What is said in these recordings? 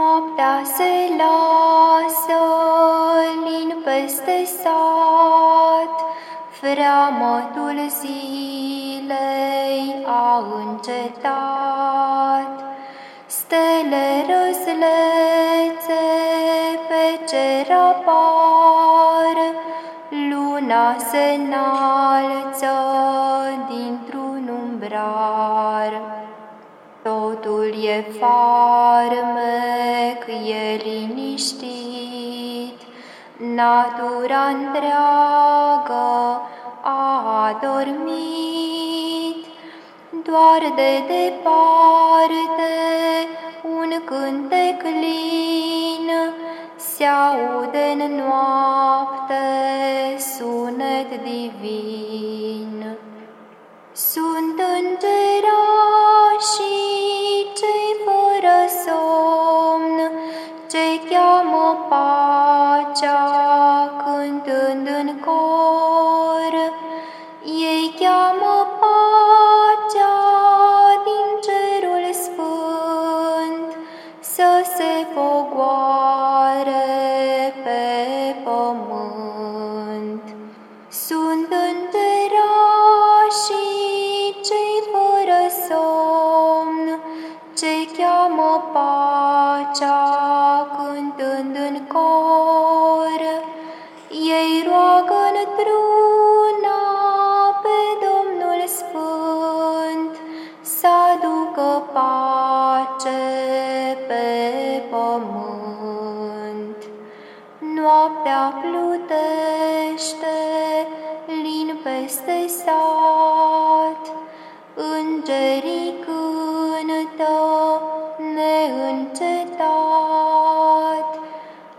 Noaptea se lasă lin peste sat, Freamătul zilei a încetat. Stele răslețe pe cer apar, Luna se înalță dintr-un umbrar. Totul e farmec, e liniștit, Natura întreagă a adormit. Doar de departe un cântec lin, Se aude în noapte sunet divin. Sunt îngerașii ce cheamă pacea cântând în cor. Ei cheamă pacea din cerul sfânt să se pogoare pe pământ. Sunt îngerașii cei fără somn, ce cheamă pacea roagă într-una pe Domnul Sfânt să aducă pace pe pământ. Noaptea plutește lin peste sat, Îngerii cântă neîncetat,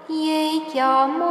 Ei cheamă pace